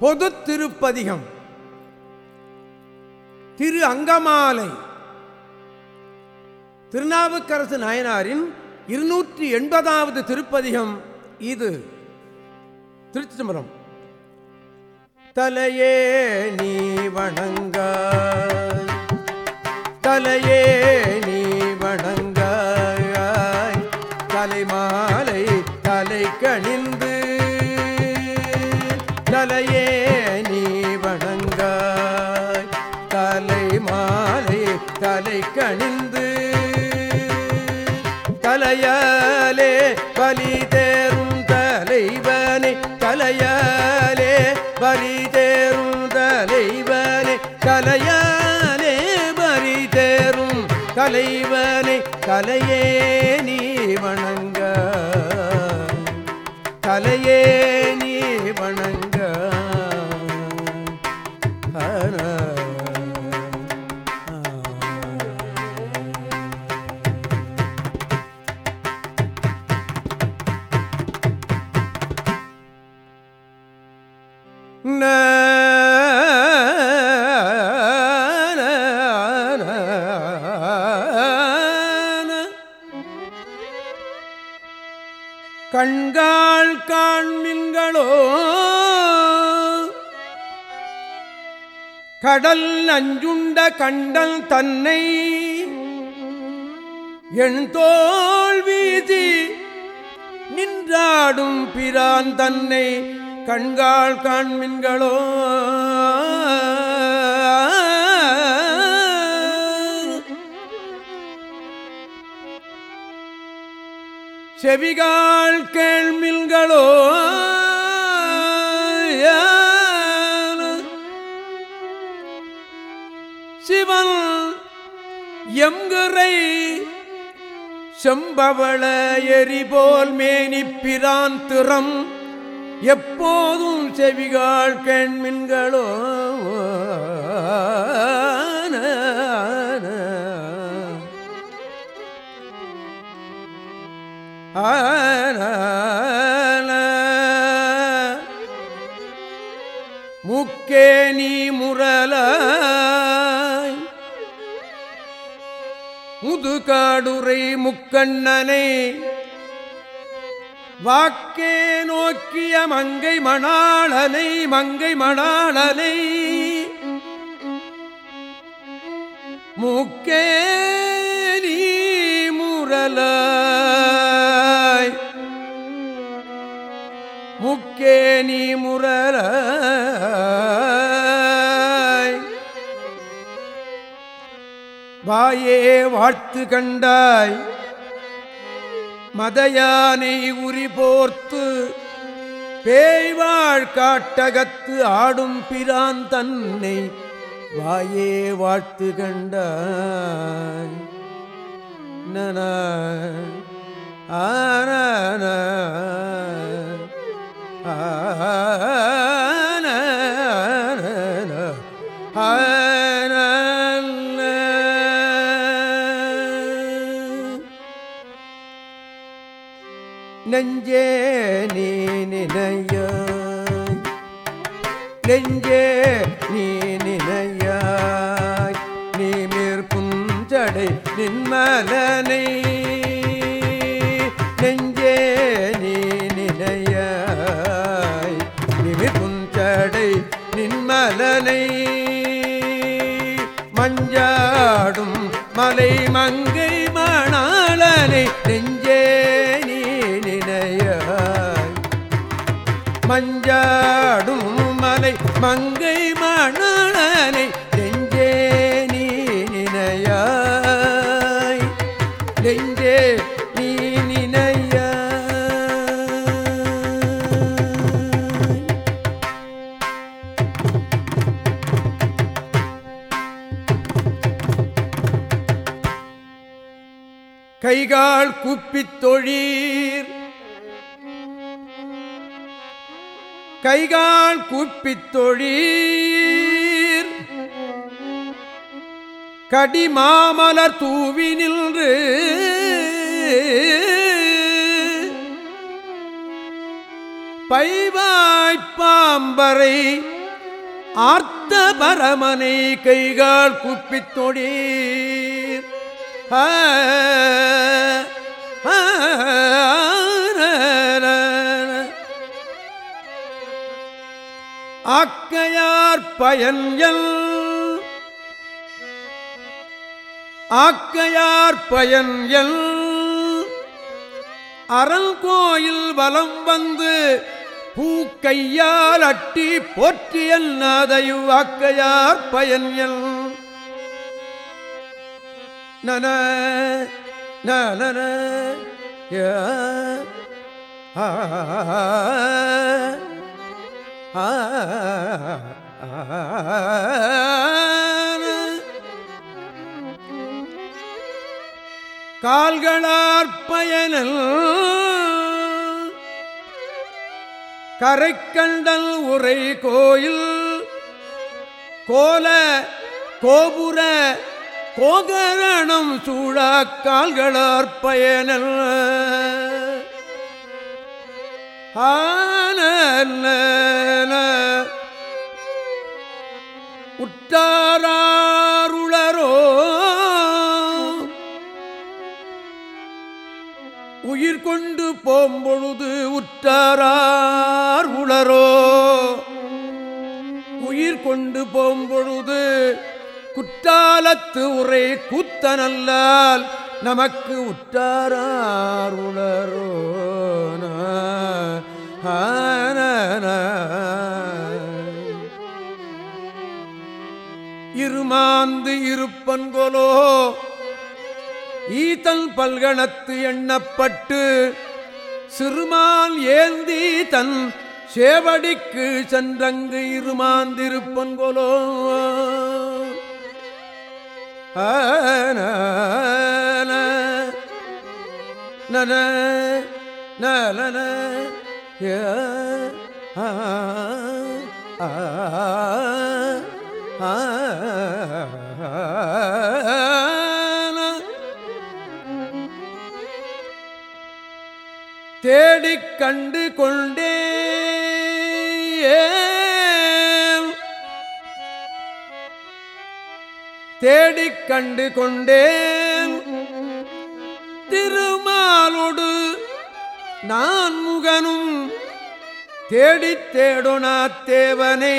பொது திருப்பதிகம். திரு அங்கமாலை. திருநாவுக்கரசு நாயனாரின் இருநூற்றி எண்பதாவது திருப்பதிகம் இது. திருச்சி சிதம்பரம் தலையே நீ வணங்க. தலையே நீ வணங்க. தலைமாலை தலை கணிந்து தலையே கண்காள் காண்மின்களோ? கடல் அஞ்சுண்ட கண்டல் தன்னை என் தோல் வீதி நின்றாடும் பிரான் தன்னை கண்காள் காண்மின்களோ? செவிகால் கேள்மில்களோ? சிவன் எம்குறை செம்பவள எரிபோல் மேனிப்பிரான் திறம். எப்போதும் செவிகால் கேண்மின்களோ காடுரை முக்கண்ணனை. வாக்கே நோக்கிய மங்கை மணாளனை மங்கை மணாளனை. மூக்கே நீ முரலாய். முக்கே நீ முரலாய். வாயே வாழ்த்து கண்டாய் மதயானை உரி போர்த்து பேய்வாழ் காட்டகத்து ஆடும் பிரான் தன்னை வாயே வாழ்த்து கண்டாய் நன ஆன நெஞ்சே நீ நினையாய் நெஞ்சே நீ நினையாய் நீ மேற்புஞ்சடை நின்மலனை நெஞ்சே நீ நினையாய் நிமிர் நின்மலனை மஞ்சாடும் மலை மங்கை மஞ்சாடும் மலை மங்கை மணலை நெஞ்சே நீ நினையாய். நெஞ்சே நீ நினையாய். கைகால் குப்பித் தொழீர். கைகால் குப்பித் தொழீர். கடிமாமலர் தூவி நின்று. பைவாய்ப்பாம்பரை ஆர்த்த பரமனை கைகால் குப்பித் தொடீர் ஆ, ஆக்கையார் பயன்யல் ஆக்கையார் பயன்யல் அரண் கோயில் வலம் வந்து பூக்கையால் அட்டி போற்றியல் நாதையு ஆக்கையார் பயன்யல் நன நன ஆ. கால்களார் பயனல் கரைக்கண்டல் உரை கோயில் கோல கோபுர கோகரணம் சூழா கால்களார் பயனல் உற்றாருளரோ உயிர் கொண்டு போம்பொழுது உற்றாரார் உளரோ உயிர் கொண்டு போம்பொழுது குற்றாலத்து உரை கூத்தனல்லால் நமக்கு உற்றாரார் இருமாந்து இருப்பன்கொலோ ஈத்தல் பல்கணத்து எண்ணப்பட்டு சிறுமால் ஏந்தி தன் சேவடிக்கு சென்றங்கு இருமாந்திருப்பன்கொலோ நன நலன ய ஆ ஆ தேடிக் கண்டு கொண்டே தேடிக் கண்டு கொண்டேன். திருமாலோடு நான் முகனும் தேடித் தேடொனா தேவனை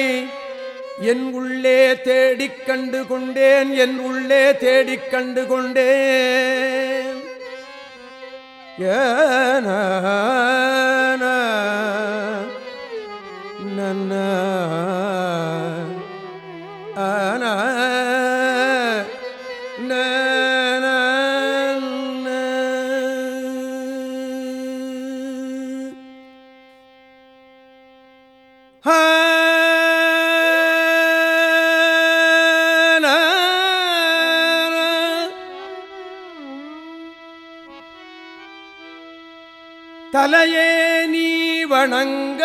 என் உள்ளே தேடிக் கண்டு கொண்டேன் என் உள்ளே தேடிக் கண்டு கொண்டேன். ஏன நன்ன ஆன தலையே நீ வணங்க.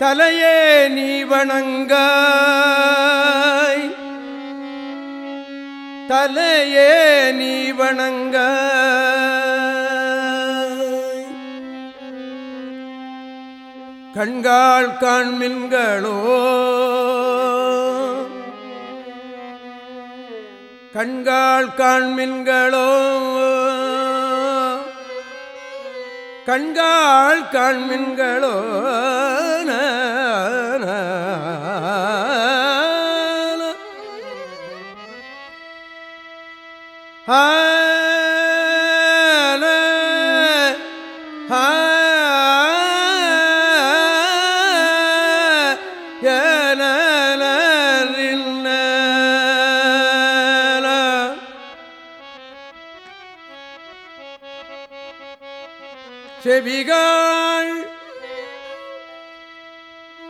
தலையே நீ வணங்க. தலையே நீ வணங்க. கண்காள் காண்மின்களோ கண்காள் காண்மின்களோ? கண்காள் காண்மின்களோ? செவிகாள்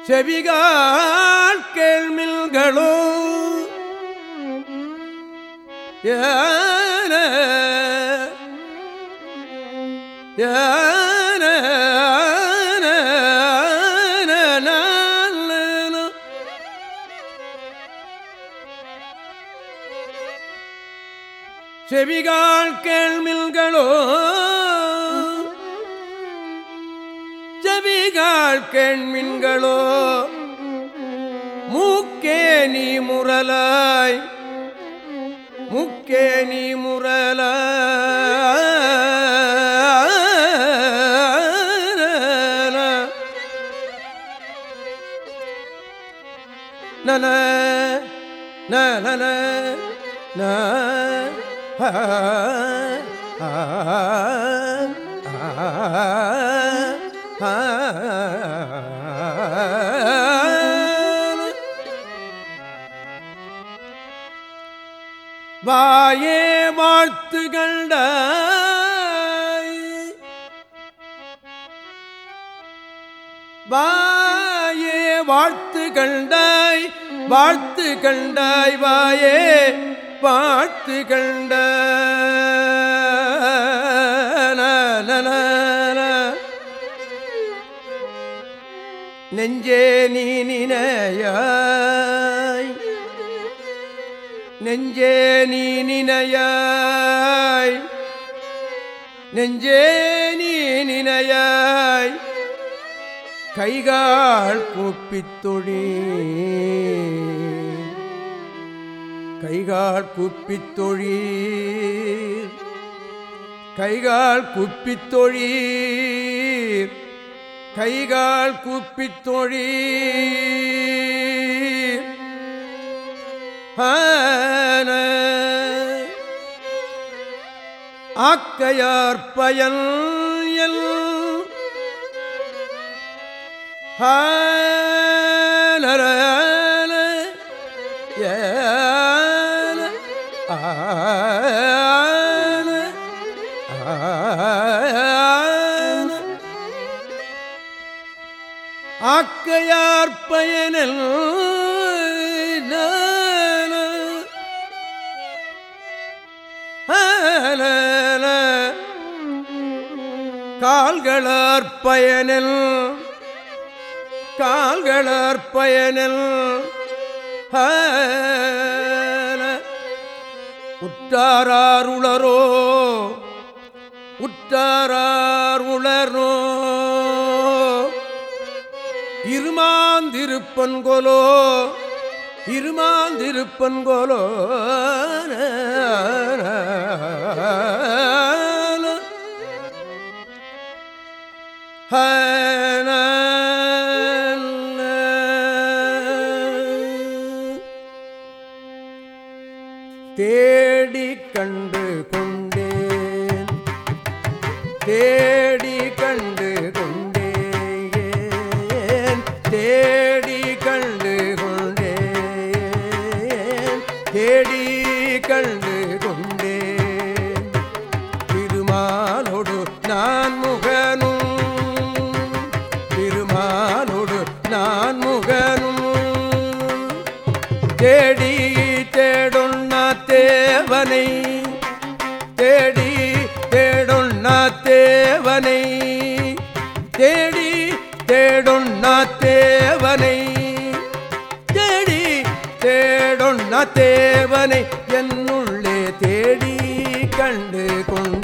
செவிகாள் கேள்மில்களோ. ஏன ஏன செவிகாள் கேள்மில்களோ. செவிகால் கேண்மின்களோ மூக்கே நீ முரலாய் முக்கே நீ முரலாய். நன நன ந வாழ்த்து கண்ட வாயே வாழ்த்து கண்டாய் வாழ்த்து கண்டாய் வாயே வாழ்த்து கண்ட நெஞ்சே நீ நினையா நெஞ்சே நீ நினையாய். நெஞ்சே நீ நினையாய். கைகால் கூப்பித்தொழி கைகால் கூப்பித்தொழி கைகால் கூப்பித் கைகால் கூப்பித் ஆக்கையார் பயன் எல். ஹானரன ஆக்கையார் பயனில் கால்களர் பயனில் கால்களர் பயனில் ஆன உற்றாருளரோ உற்றாருளரோ இருமாந்திருப்பன்கொலோ இருமாந்திருப்பன்கொலோ தேடி கண்டு கொண்டேன். தேடி கண்டு கொண்டேன். தேடி கண்டு கொண்டேன். தேடி கண்டு தேவனை என்னுள்ளே தேடி கண்டு கொண்டு